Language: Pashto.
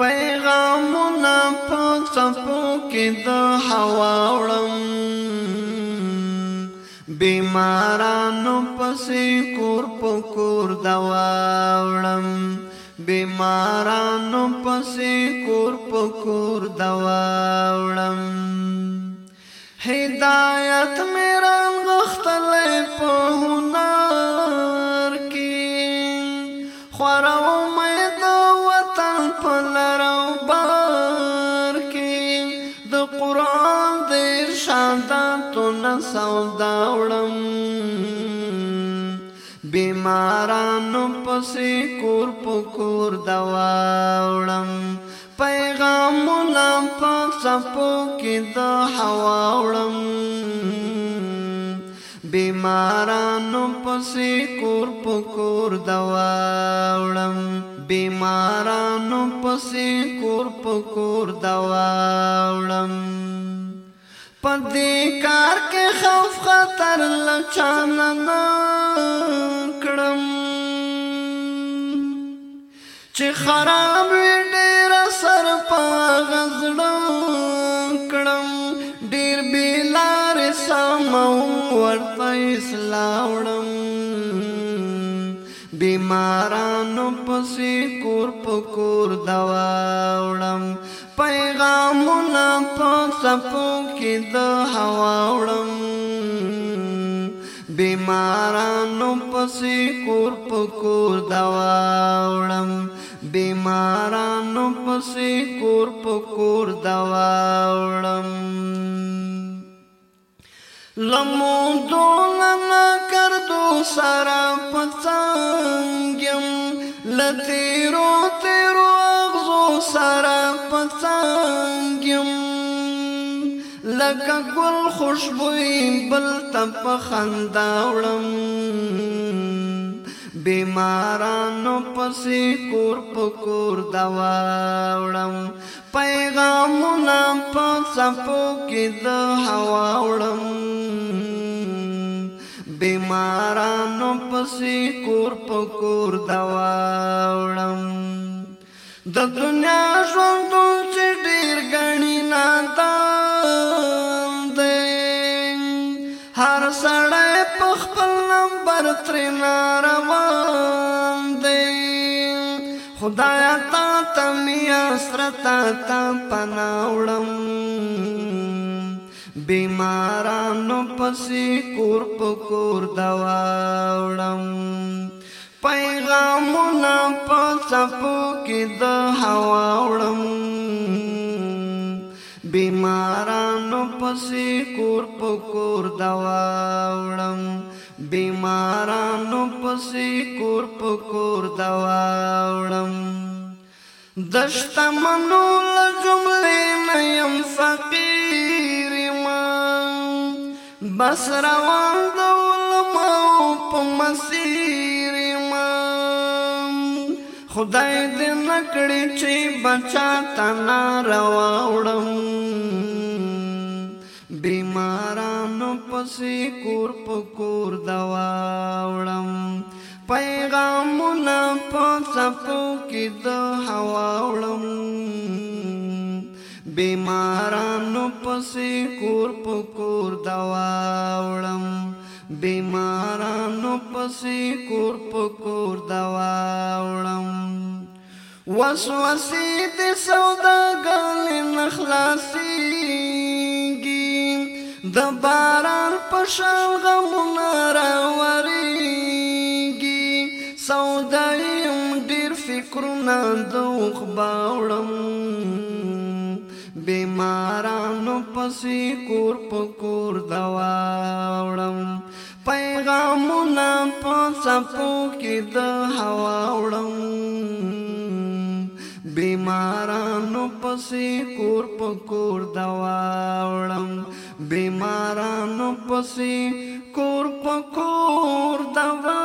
پیغامونه په صفو کې د هوا وړم بیمارانو پسې کور په کور دوا وړم بیمارانو پسې کور په کور دوا وړم هدایت مې بیمارانو پسې کور پکور دوا وړم پیغام لم په صفو کې د هوا وړم بیمارانو پسې کور پکور دوا وړم بیمارانو پسې کور پکور دوا وړم پدې کار کې خوف تر لچان نه کړم چې خراب وي ډېر سر په غزړه کړم ډېر بیلار سم ورته اسلاوړم بیمارانو پسې کور په کور دوا وړم پیغامونه په صفو کې د هوا وړم بیمارانو پسې کور پکور دوا وړم بیمارانو پسې کور پکور دوا وړم لمو دولنا کردو سارا پڅنګم لتیرو تیرو اغزو سارا پڅنګم لکه ګل خوشبوې بل تپ خندا وړم بیمارانو پسې کور پکور دوا وړم پیغامونه په صفو کې د هوا وړم بیمارانو پسې کور پکور دوا وړم د دنیا ژوند چې ډیر ګڼ تر ناروان دی خدایا تا تمی اسرت تا پناوړم بیمارانو پسې کور په کور دوا وړم پیغامونه په څپو کې د هوا وړم بیمارانو پسې کور په کور دوا وړم بیمارانو پسې کور په کور دوا وړم دشتمنو لجملې نه يم فقير ما بس روان د علماء په مسیر خدای دې نکړي چې بچا تنا راوړم بیمارانو پسې کور په کور دوا وړم پیغامونه په صفو کې د هوا وړم بیمارانو پسې کور په کور دوا وړم بیمارانو پسې کور په کور دوا وړم وسوسې د سوداګل نخلاصيږي د باران په شان غمونه راوريږي سودایم ډیر فکرونه دوخ باوړم بیمارانو پسې کور په کور دواوړم پیغامونه په څپو کې د هوا پسې کور په کور دوا وړم بیمارانو پسې کور په کور دوا